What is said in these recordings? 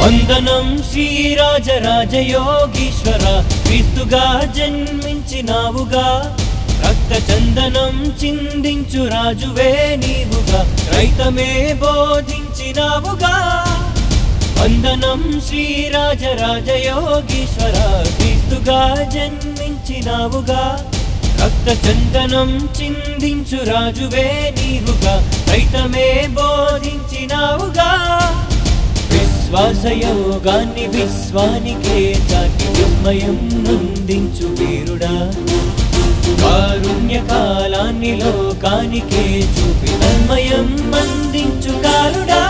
వందనం శ్రీరాజరాజయోగీశ్వర క్రీస్తుగా జన్మించినావుగా. రక్త చందనం చిందించు రాజువే నీవుగా రైతమే బోధించినావుగా. వందనం శ్రీరాజరాజయోగీశ్వర క్రీస్తుగా జన్మించినావుగా. రక్త చందనం చిందించు రాజువే నీవుగా రైతమే బోధించినావుగా. విశ్వాసయోగాన్ని విశ్వానికే చాటి విస్మయం నొందించు వీరుడా. కారుణ్య కాలాన్ని లోకానికే చూపి తన్మయం అందించు కాలుడా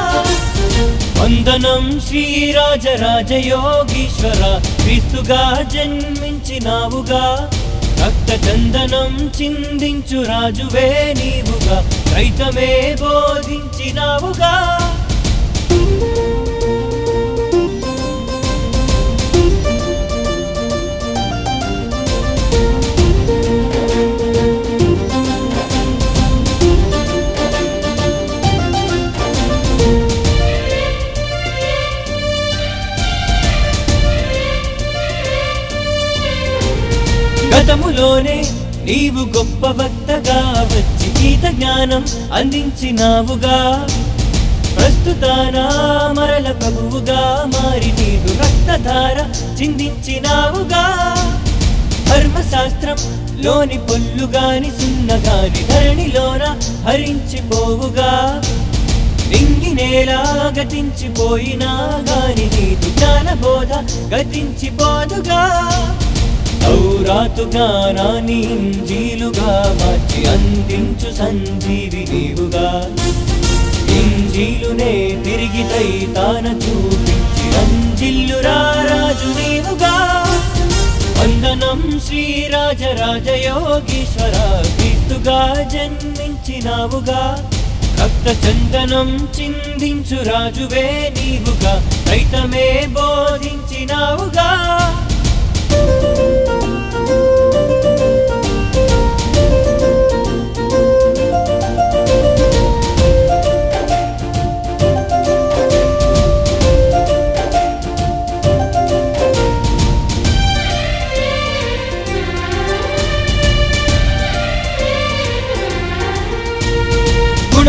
వందనం శ్రీరాజరాజయోగీశ్వర క్రీస్తుగా జన్మించినావుగా. రక్త చందనం చిందించు రాజువే నీవుగా రైతమే బోధించినావుగా. గతములోనే నీవు గొప్ప వక్తగా వచ్చి గీత జ్ఞానం అందించినావుగా. ప్రస్తుతాన మరల ప్రభువుగా మారి నీవు రక్తధార చిందించినావుగా. ధర్మశాస్త్రం లోని పొల్లుగాని సున్నగాని ధరణిలోన హరించిపోవుగా. నింగి నేల గతించిపోయినా గాని నీదు జ్ఞానబోధ గతించిపోదుగా. ఔరాతు జ్ఞానాన్ని ఇంజీలుగా మార్చి అందించు సంజీవి నీవుగా. ఇంజీలునే తిరిగి తైతాన చూపించి అంజిల్లు రాజు నీవుగా. వందనం శ్రీరాజరాజయోగీశ్వర క్రీస్తుగా జన్మించినావుగా. రక్త చందనం చిందించు రాజువే నీవుగా రైతమే బోధించినావుగా.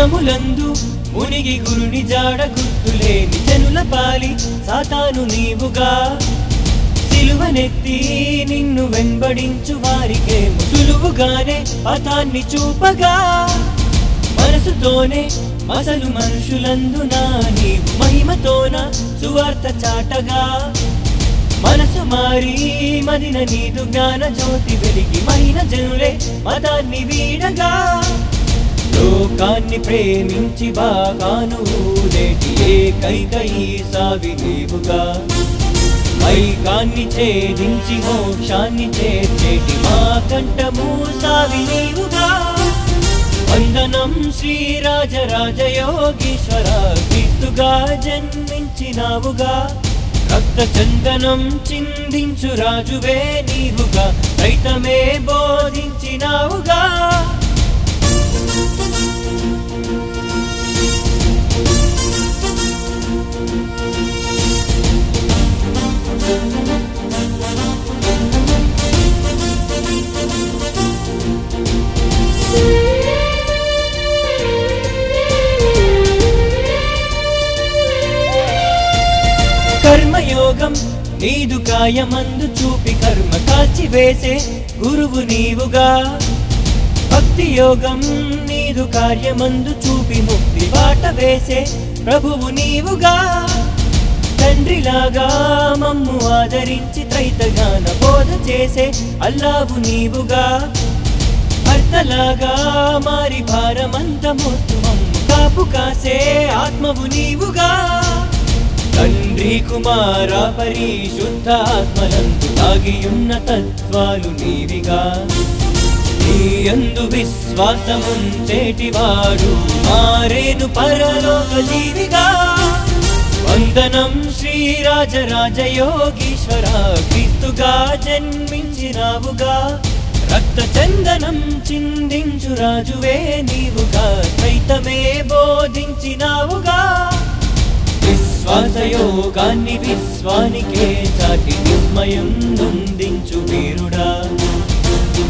గుణములందు మునిగి గురుని జాడ గుర్తులేని జనుల పాలి సాతాను నీవుగా. సిలువనెత్తి నిన్ను వెంబడించు వారికే సులువుగానే పథాన్ని చూపగా. మనసుతోనే అసలు మనుషులందున నీవు మహిమతోన సువార్త చాటగా. మనసు మారి మదిన నీదు జ్ఞాన జ్యోతి వెలిగి మహిన జనులే మతాన్ని వీడగా. లోకాన్ని ప్రేమించి బాగాను లేటి ఏకైక ఈ సావి నీవుగా. మైకాన్ని ఛేదించి మోక్షాన్ని చేర్చేటి మా కంఠము సావి నీవుగా. వందనం శ్రీరాజరాజయోగీశ్వర క్రీస్తుగా జన్మించినావుగా. రక్త చందనం చిందించు రాజువే నీవుగా రైతమే బోధించినావుగా. కర్మయోగం నీదు కాయమందు చూపి కర్మ కాల్చివేసే గురువు నీవుగా. భక్తి యోగం నీదు కార్యమందు చూపి ముక్తి బాట వేసే ప్రభువు నీవుగా. తండ్రిలాగా మమ్ము ఆదరించి త్రైతగాన బోధ చేసే అల్లావు నీవుగా. భర్తలాగా మారి భారమంత మోస్తు మమ్ము కాపు కాసే ఆత్మవు నీవుగా. తండ్రి కుమార పరిశుద్ధ ఆత్మలందు తాగియున్న తత్వాలు నీవిగా. యందు విశ్వాసముంచేటి వాడు మారేను పరలోక జీవిగా. వందనం శ్రీరాజరాజయోగీశ్వర క్రీస్తుగా జన్మించినావుగా. రక్త చందనం చిందించు రాజువే నీవుగా. చైతమే బోధించినావుగా. విశ్వాసయోగాన్ని విశ్వానికే చాటి విస్మయం నొందించు వీరుడా.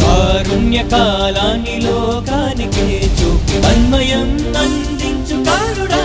కారుణ్య కాలాన్ని లోకానికే చూపి అన్మయం అందించు కారుడా.